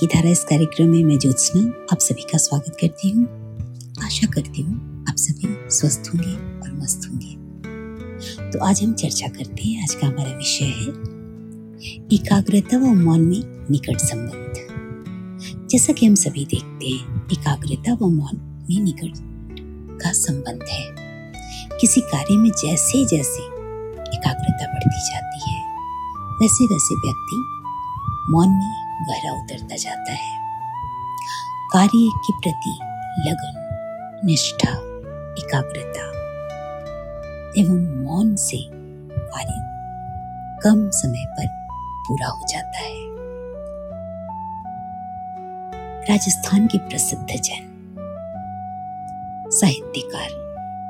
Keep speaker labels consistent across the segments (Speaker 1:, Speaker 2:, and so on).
Speaker 1: की धारा इस कार्यक्रम में मैं ज्योत्सना आप सभी का स्वागत करती हूँ। आशा करती हूँ आप सभी स्वस्थ होंगे और मस्त होंगे। तो आज हम चर्चा करते हैं, आज का हमारा विषय है, एकाग्रता व मौन में निकट संबंध। जैसा कि हम सभी देखते हैं, एकाग्रता व मौन में निकट का संबंध है। किसी कार्य में जैसे जैसे एकाग्रता बढ़ती जाती है, वैसे वैसे व्यक्ति मौन में गहरा उतरता जाता है। कार्य के प्रति लगन, निष्ठा, एकाग्रता एवं मौन से कार्य कम समय पर पूरा हो जाता है। राजस्थान के प्रसिद्ध जैन, साहित्यकार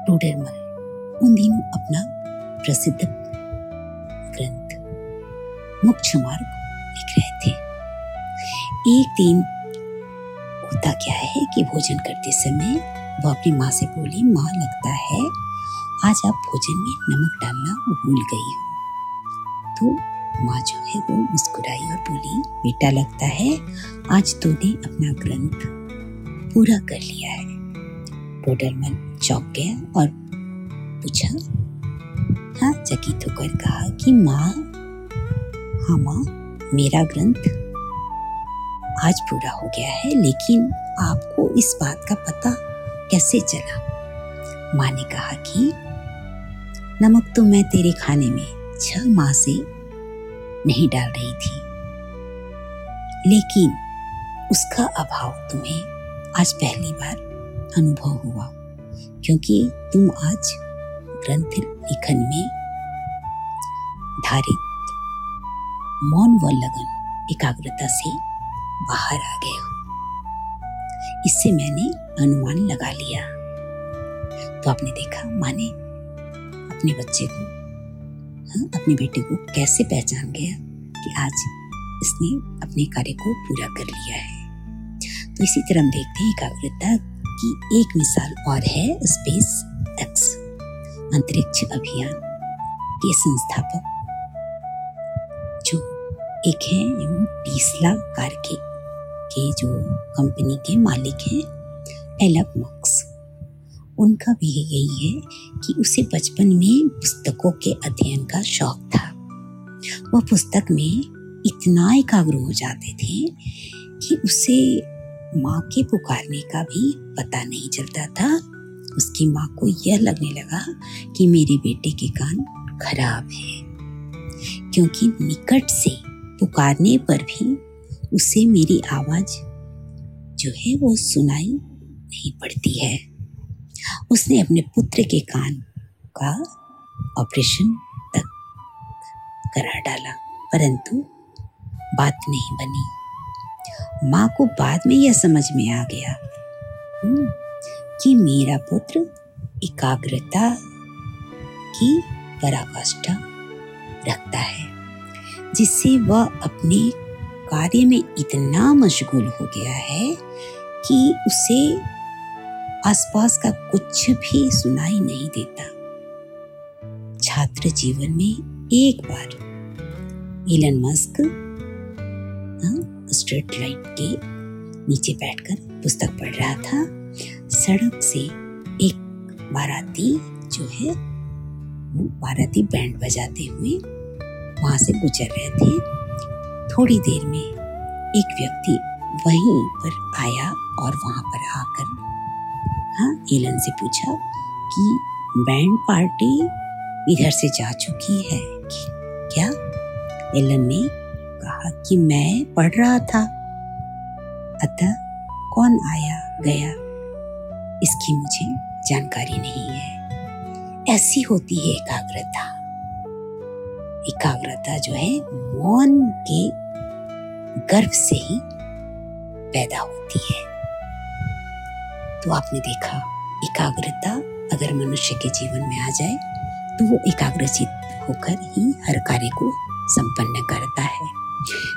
Speaker 1: टोडरमल उन दिनों अपना प्रसिद्ध ग्रंथ मोक्ष मार्ग लिख रहे थे। एक दिन होता क्या है कि भोजन करते समय वो अपनी माँ से बोली, माँ, लगता है आज आप भोजन में नमक डालना भूल गई हो। तो माँ जो है वो मुस्कुराई और बोली, बेटा, लगता है आज तूने अपना ग्रंथ पूरा कर लिया है। टोडरमल चौंक गया और पूछा हाँ चकित होकर कहा कि माँ हाँ माँ, मेरा ग्रंथ आज पूरा हो गया है, लेकिन आपको इस बात का पता कैसे चला? माँ ने कहा कि, नमक तो मैं तेरे खाने में छह माह से नहीं डाल रही थी। लेकिन उसका अभाव तुम्हें आज पहली बार अनुभव हुआ, क्योंकि तुम आज ग्रंथ लिखन में धारित मौन व लगन एकाग्रता से बाहर आ गए हो इससे मैंने अनुमान लगा लिया। तो आपने देखा माने अपने बच्चे को हाँ, अपने बेटे को कैसे पहचान गया कि आज इसने अपने कार्य को पूरा कर लिया है। तो इसी तरह हम देखते हैं एकाग्रता की एक मिसाल और है स्पेस एक्स अंतरिक्ष अभियान के संस्थापक जो एक है टीसला कार के के जो कंपनी के मालिक हैं एलक मक्स उनका भी यही है कि उसे बचपन में पुस्तकों के अध्ययन का शौक था। वह पुस्तक में इतना एकाग्र हो जाते थे कि उसे माँ के पुकारने का भी पता नहीं चलता था। उसकी माँ को यह लगने लगा कि मेरे बेटे के कान खराब हैं, क्योंकि निकट से पुकारने पर भी उसे मेरी आवाज़ जो है वो सुनाई नहीं पड़ती है। उसने अपने पुत्र के कान का ऑपरेशन तक करा डाला परंतु बात नहीं बनी। माँ को बाद में यह समझ में आ गया हम्म, कि मेरा पुत्र एकाग्रता की पराकाष्ठा रखता है जिससे वह अपने कार्य में इतना मशगूल हो गया है कि उसे आसपास का कुछ भी सुनाई नहीं देता। छात्र जीवन में एक बार इलन मस्क स्ट्रीट लाइट के नीचे बैठकर पुस्तक पढ़ रहा था। सड़क से एक बाराती जो है, वो बाराती बैंड बजाते हुए वहाँ से गुजर रहे थे। थोड़ी देर में एक व्यक्ति वहीं पर आया और वहाँ पर आकर हाँ एलन से पूछा कि बैंड पार्टी इधर से जा चुकी है क्या? एलन ने कहा कि मैं पढ़ रहा था। अतः कौन आया, गया? इसकी मुझे जानकारी नहीं है। ऐसी होती है एकाग्रता। एकाग्रता जो है, मौन के गर्भ से ही पैदा होती है। तो आपने देखा, एकाग्रता अगर मनुष्य के जीवन में आ जाए तो वो एकाग्रचित होकर ही हर कार्य को संपन्न करता है।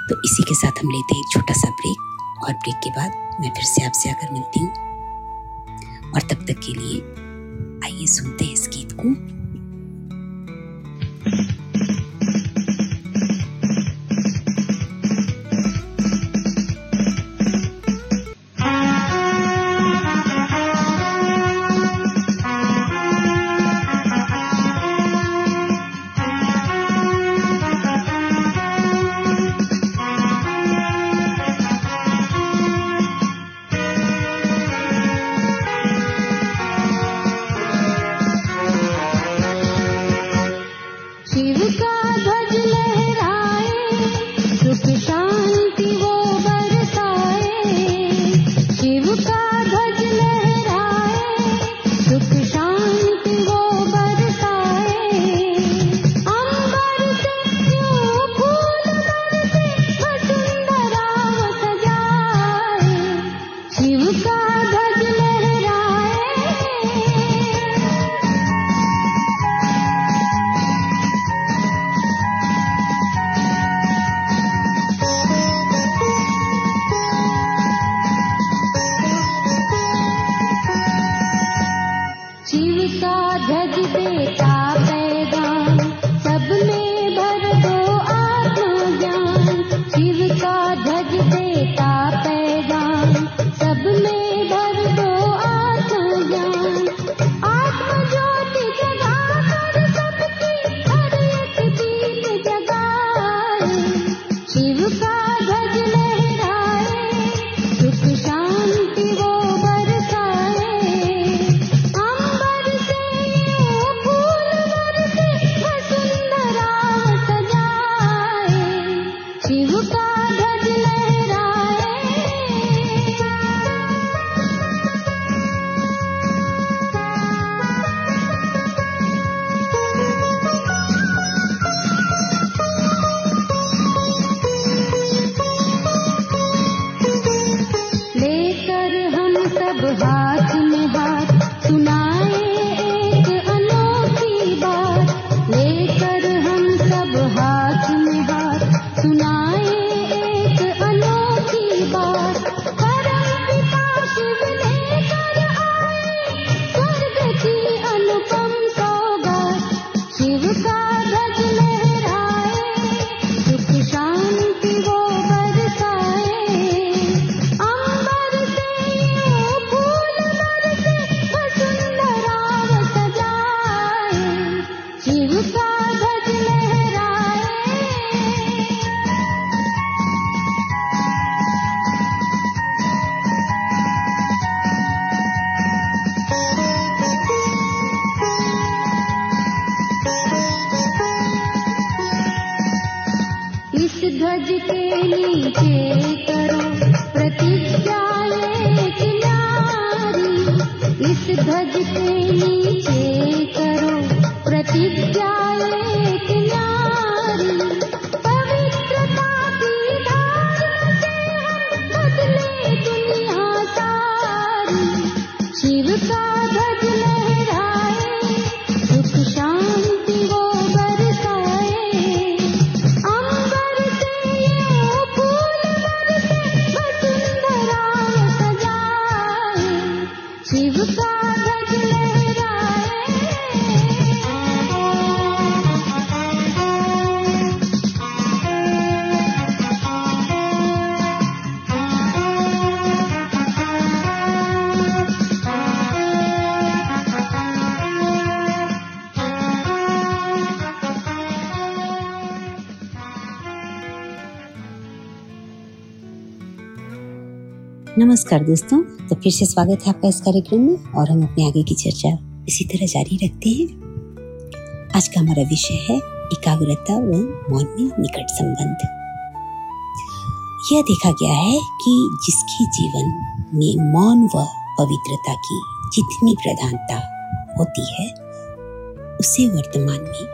Speaker 1: तो इसी के साथ हम लेते हैं एक छोटा सा ब्रेक, और ब्रेक के बाद मैं फिर से आपसे आकर मिलती हूँ। और तब तक के लिए आइए सुनते हैं इस गीत को। नमस्कार दोस्तों तो फिर से स्वागत है आपका इस कार्यक्रम में और हम अपने आगे की चर्चा इसी तरह जारी रखते हैं। आज का हमारा विषय है एकाग्रता व मौन में निकट संबंध। यह देखा गया है कि जिसके जीवन में मौन व पवित्रता की जितनी प्रधानता होती है, उसे वर्तमान में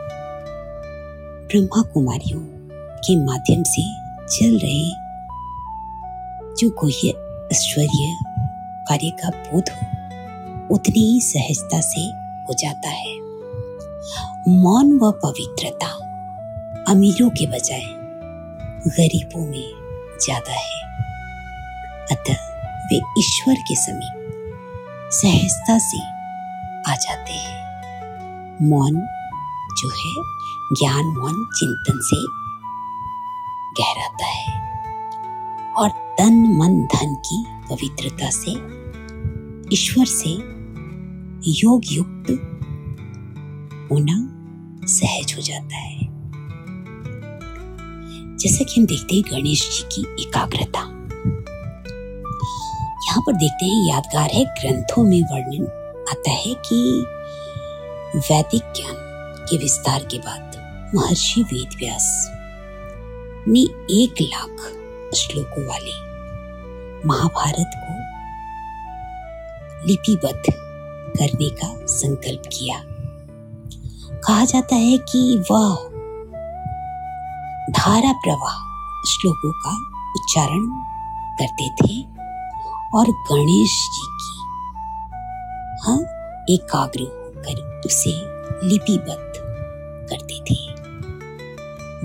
Speaker 1: ब्रह्मा कुमारियों के माध्यम से चल रहे जो कोई ऐश्वर्य कार्य का बोध हो, उतनी ही सहजता से हो जाता है। मौन व पवित्रता अमीरों के बजाय गरीबों में ज़्यादा है। अतः वे ईश्वर के समीप सहजता से आ जाते हैं। मौन जो है, ज्ञान, मौन, चिंतन से गहराता है। और तन मन धन की पवित्रता से, ईश्वर से योग युक्त होना सहज हो जाता है। जैसा कि हम देखते हैं गणेश जी की एकाग्रता। यहाँ पर देखते हैं यादगार है, ग्रंथों में वर्णन आता है कि वैदिक ज्ञान के विस्तार के बाद महर्षि वेद व्यास ने एक लाख श्लोकों वाली। महाभारत को लिपिबद्ध करने का संकल्प किया। कहा जाता है कि वह धारा प्रवाह श्लोकों का उच्चारण करते थे और गणेश जी की हाँ एकाग्र होकर उसे लिपिबद्ध करते थे।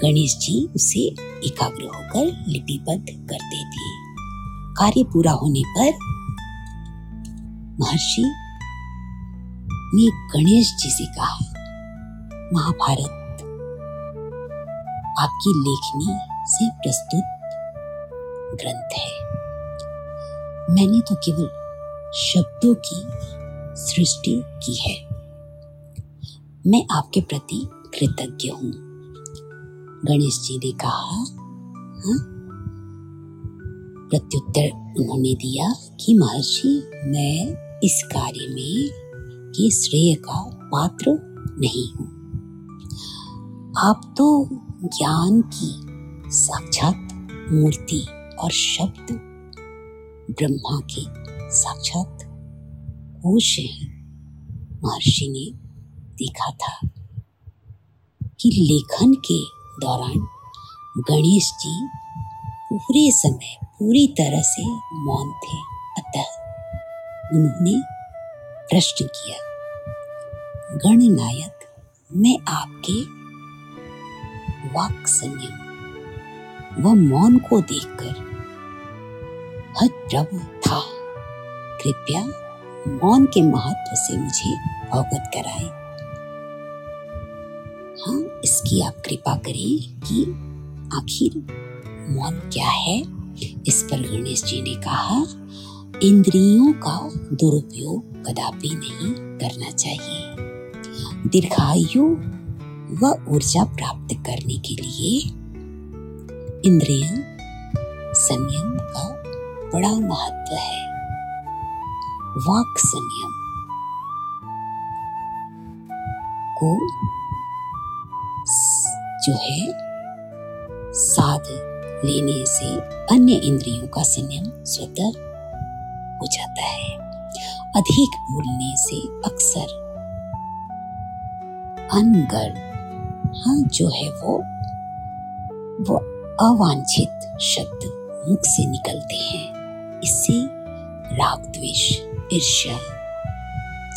Speaker 1: गणेश जी उसे एकाग्र होकर लिपिबद्ध करते थे। कार्य पूरा होने पर महर्षि ने गणेश जी से कहा, महाभारत आपकी लेखनी से प्रस्तुत ग्रंथ है। मैंने तो केवल शब्दों की सृष्टि की है। मैं आपके प्रति कृतज्ञ हूँ। गणेश जी ने कहा हाँ? प्रत्युत्तर उन्होंने दिया कि, महर्षि, मैं इस कार्य में के श्रेय का पात्र नहीं हूँ। आप तो ज्ञान की साक्षात मूर्ति और शब्द ब्रह्मा के साक्षात कोश हैं। महर्षि ने देखा था कि लेखन के दौरान गणेश जी पूरे समय पूरी तरह से मौन थे। अतः उन्होंने प्रश्न किया, गणनायक, मैं आपके वाक संयम व मौन को देखकर हतप्रभ था। कृपया मौन के महत्व से मुझे अवगत कराए। इसकी आप कृपा करें कि आखिर मौन क्या है? इस पर गणेश जी ने कहा, इंद्रियों का दुरुपयोग कदापि नहीं करना चाहिए। दीर्घायु व ऊर्जा प्राप्त करने के लिए इंद्रिय संयम का बड़ा महत्व है। वाक संयम को जो है, साध लेने से अन्य इंद्रियों का संयम स्वतः हो जाता है। अधिक बोलने से अक्सर अनगर हाँ जो है वो वो अवांछित शब्द मुख से निकलते हैं। इससे राग द्वेष, ईर्ष्या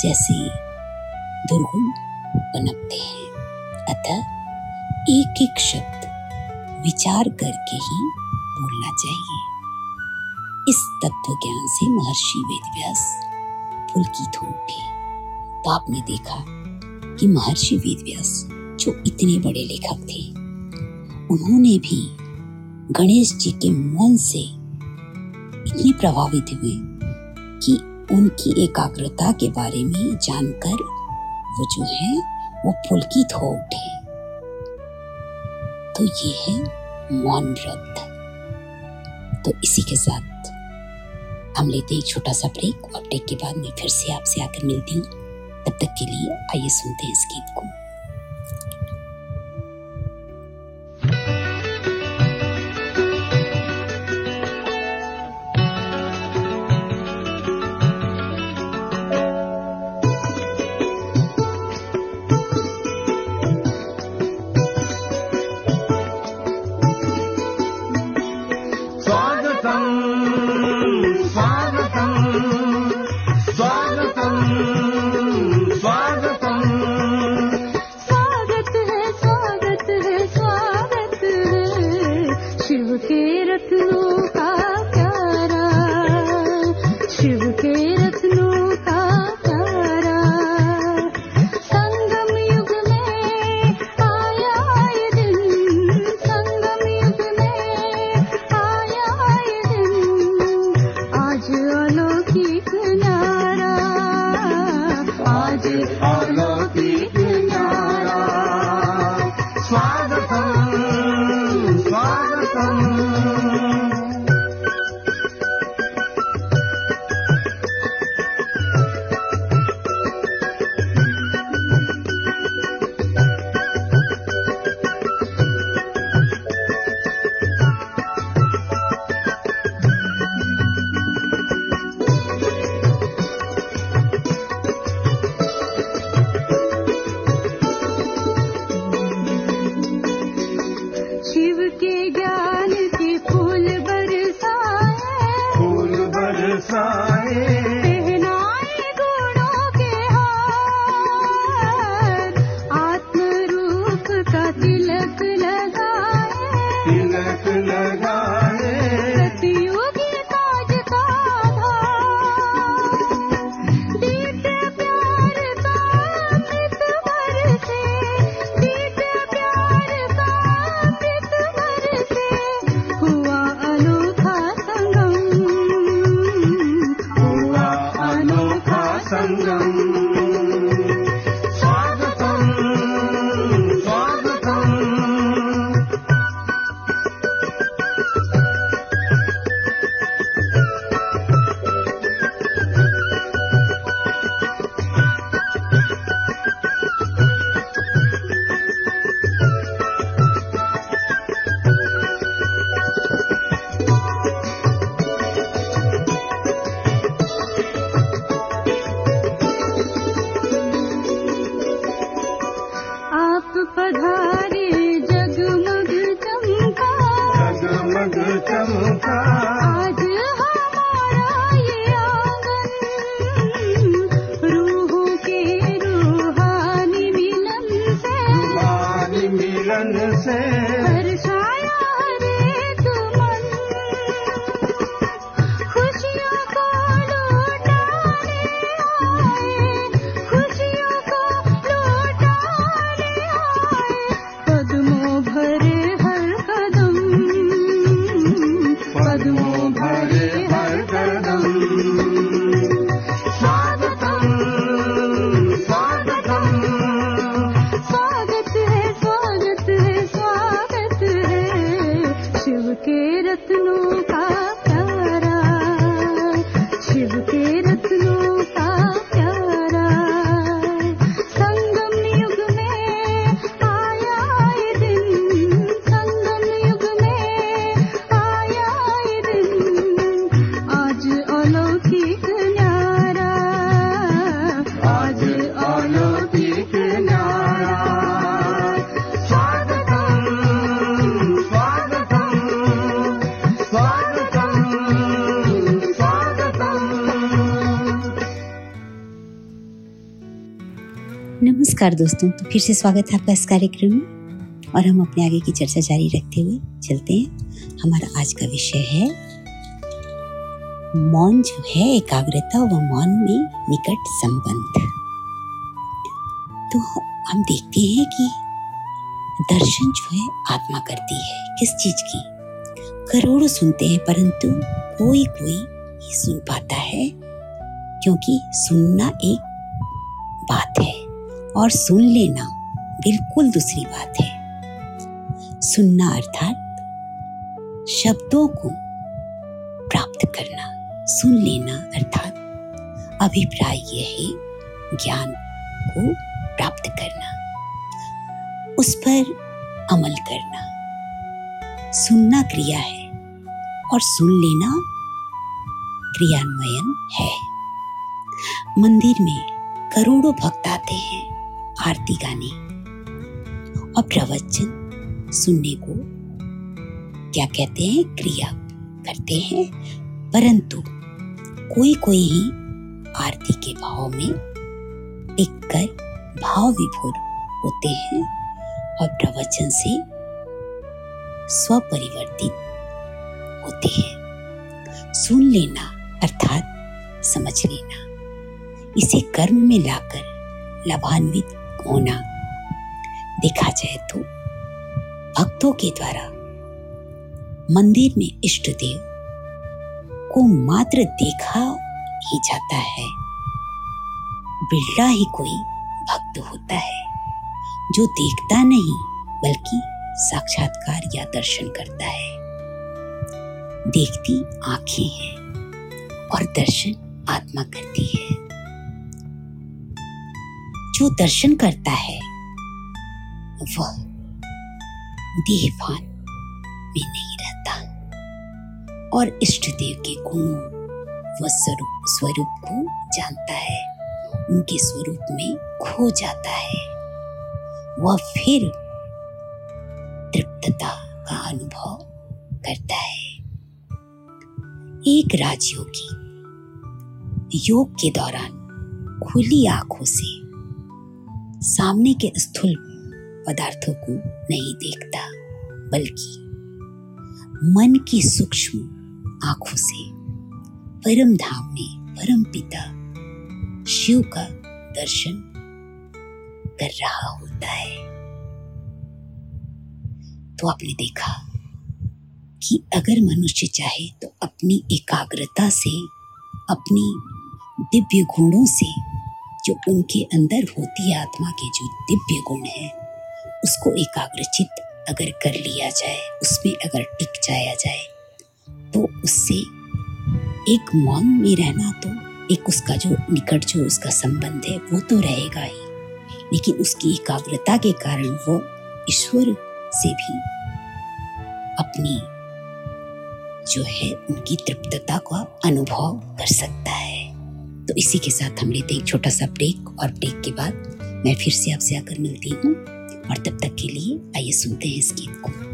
Speaker 1: जैसे दुर्गुण पनपते हैं। अतः एक एक शब्द विचार करके ही बोलना चाहिए। इस तत्व ज्ञान से महर्षि वेदव्यास पुलकित हो उठे। तो आपने देखा कि महर्षि वेदव्यास जो इतने बड़े लेखक थे, उन्होंने भी गणेश जी के मन से इतने प्रभावित हुए कि उनकी एकाग्रता के बारे में जानकर वो जो है, वो पुलकित हो उठे। तो ये है मौन व्रत। तो इसी के साथ हम लेते एक छोटा सा ब्रेक और ब्रेक के बाद मैं फिर से आपसे आकर मिलती हूँ। तब तक के लिए आइए सुनते हैं इस गीत को। नमस्कार दोस्तों। तो फिर से स्वागत है आपका इस कार्यक्रम में। और हम अपने आगे की चर्चा जारी रखते हुए चलते हैं। हमारा आज का विषय है, मौन जो है, एकाग्रता व मौन में निकट संबंध। तो हम देखते हैं कि दर्शन जो है, आत्मा करती है। किस चीज़ की? करोड़ों सुनते हैं, परंतु कोई कोई ही सुन पाता है, क्योंकि सुनना एक बात है। और सुन लेना, बिल्कुल दूसरी बात है। सुनना अर्थात शब्दों को प्राप्त करना, सुन लेना अर्थात अभिप्राय यह है, ज्ञान को प्राप्त करना, उस पर अमल करना। सुनना क्रिया है और सुन लेना क्रियान्वयन है। मंदिर में करोड़ों भक्त आते हैं। आरती गाने और प्रवचन सुनने को क्या कहते हैं, क्रिया करते हैं, परंतु कोई कोई ही आरती के भाव में टिक कर भाव विभोर होते हैं और प्रवचन से स्वपरिवर्तित होते हैं। सुन लेना अर्थात समझ लेना। इसे कर्म में लाकर लाभान्वित होना। देखा जाए तो भक्तों के द्वारा मंदिर में इष्ट देव को मात्र देखा ही जाता है। बिरला ही कोई भक्त होता है जो देखता नहीं, बल्कि साक्षात्कार या दर्शन करता है। देखती आँखें हैं और दर्शन आत्मा करती है। जो दर्शन करता है वह देहभान में नहीं रहता। और इष्ट देव के गुणों व स्वरूप स्वरूप को जानता है, उनके स्वरूप में खो जाता है। वह फिर तृप्तता का अनुभव करता है। एक राजयोगी योग के दौरान खुली आँखों से सामने के स्थूल पदार्थों को नहीं देखता, बल्कि मन की सूक्ष्म आँखों से परम धाम में परम पिता शिव का दर्शन कर रहा होता है। तो आपने देखा कि अगर मनुष्य चाहे तो अपनी एकाग्रता से, अपनी दिव्य गुणों से जो उनके अंदर होती आत्मा के जो दिव्य गुण है, उसको एकाग्रचित अगर कर लिया जाए, उसमें अगर टिक जाया जाए तो उससे एक मौन में रहना तो एक उसका जो निकट जो उसका संबंध है, वो तो रहेगा ही। लेकिन उसकी एकाग्रता के कारण वो ईश्वर से भी अपनी जो है, उनकी तृप्तता का अनुभव कर सकता है। तो इसी के साथ हम लेते एक छोटा सा ब्रेक और ब्रेक के बाद मैं फिर से आपसे आकर मिलती हूँ और तब तक के लिए आइए सुनते हैं इस गीत को।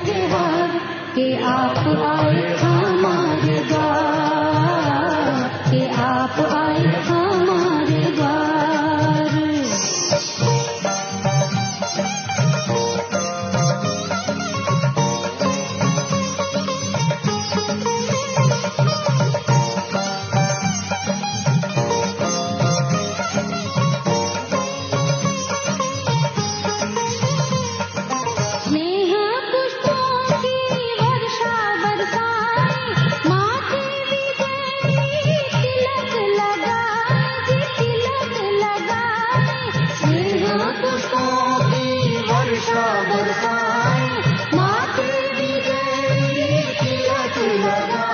Speaker 2: संकल्पों के हार के आप आए हमारे द्वार के आप आए Jaya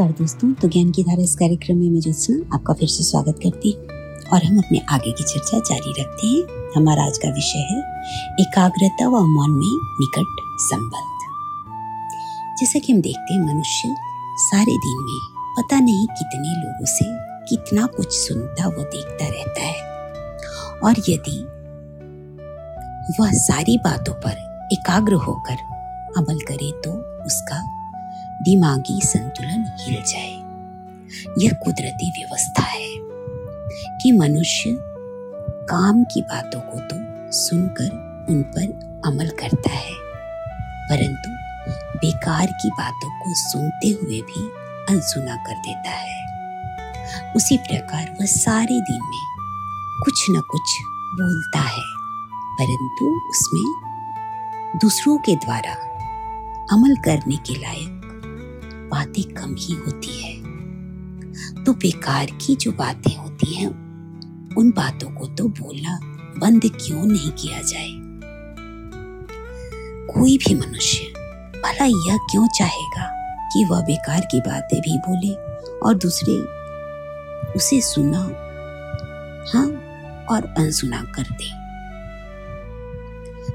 Speaker 1: नमस्कार दोस्तों तो ज्ञान की धारा इस कार्यक्रम में मैं ज्योत्सना आपका फिर से स्वागत करती हूँ। और हम अपने आगे की चर्चा जारी रखते हैं। हमारा आज का विषय है, एकाग्रता व मौन में निकट संबंध। जैसा कि हम देखते हैं, मनुष्य सारे दिन में पता नहीं कितने लोगों से कितना कुछ सुनता व देखता रहता है। और यदि वह सारी बातों पर एकाग्र होकर अमल करे तो उसका दिमागी संतुलन हिल जाए। यह कुदरती व्यवस्था है कि मनुष्य काम की बातों को तो सुनकर उन पर अमल करता है, परंतु बेकार की बातों को सुनते हुए भी अनसुना कर देता है। उसी प्रकार वह सारे दिन में कुछ न कुछ बोलता है, परंतु उसमें दूसरों के द्वारा अमल करने के लायक बातें कम ही होती है। तो बेकार की जो बातें होती हैं, उन बातों को तो बोलना बंद क्यों नहीं किया जाए? कोई भी मनुष्य भला यह क्यों चाहेगा कि वह बेकार की बातें भी बोले और दूसरे उसे सुना हाँ और अनसुना कर दे।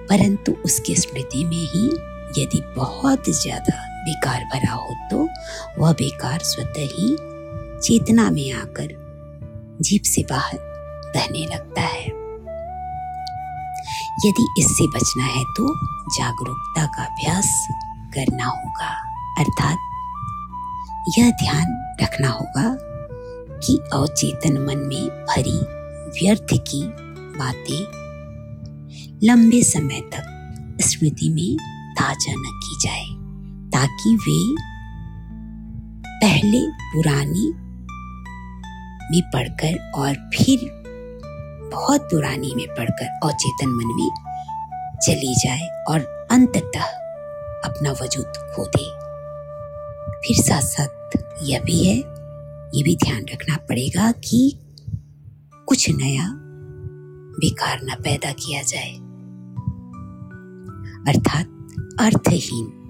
Speaker 1: परंतु उसकी स्मृति में ही यदि बहुत ज़्यादा बेकार भरा हो तो वह बेकार स्वतः ही चेतना में आकर जीप से बाहर बहने लगता है। यदि इससे बचना है तो जागरूकता का अभ्यास करना होगा, अर्थात यह ध्यान रखना होगा कि अवचेतन मन में भरी व्यर्थ की बातें लंबे समय तक स्मृति में ताज़ा न की जाए। ताकि वे पहले पुरानी में पढ़कर और फिर बहुत पुरानी में पढ़कर अवचेतन मन में चली जाए और अंततः अपना वजूद खो दे। फिर साथ साथ यह भी है, ये भी ध्यान रखना पड़ेगा कि कुछ नया बेकार ना पैदा किया जाए। अर्थात अर्थहीन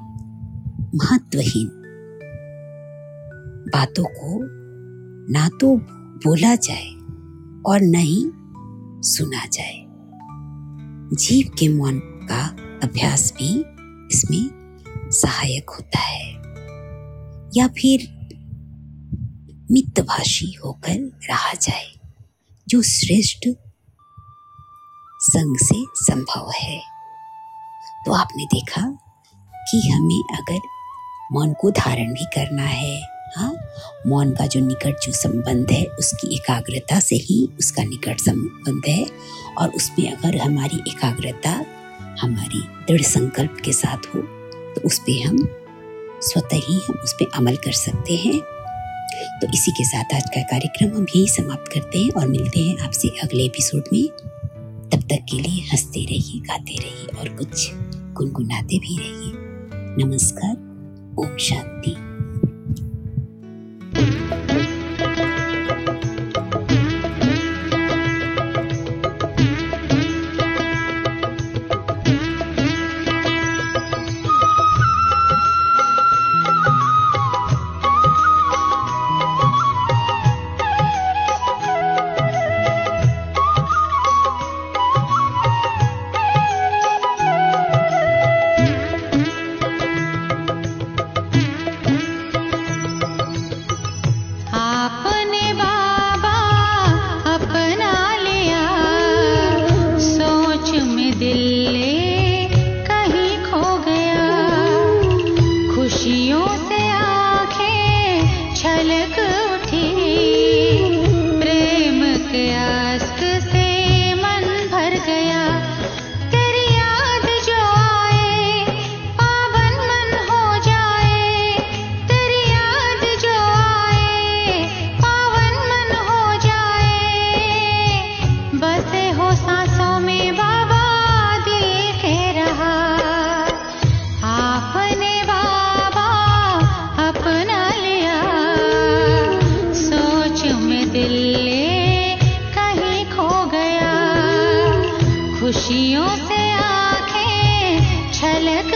Speaker 1: महत्वहीन। बातों को ना तो बोला जाए और न ही सुना जाए। जीव के मौन का अभ्यास भी इसमें सहायक होता है। या फिर मितभाषी होकर रहा जाए, जो श्रेष्ठ संग से संभव है। तो आपने देखा कि हमें अगर मौन को धारण भी करना है। हाँ मौन का जो निकट जो संबंध है, उसकी एकाग्रता से ही उसका निकट संबंध है। और उसमें अगर हमारी एकाग्रता हमारी दृढ़ संकल्प के साथ हो तो उस पर हम स्वतः ही हम उस पर अमल कर सकते हैं। तो इसी के साथ आज का कार्यक्रम हम यही समाप्त करते हैं और मिलते हैं आपसे अगले एपिसोड में। तब तक के लिए हँसते रहिए, गाते रहिए और कुछ गुनगुनाते भी रहिए। नमस्कार। 无上
Speaker 3: 帝。खुशियों से आँखें छलक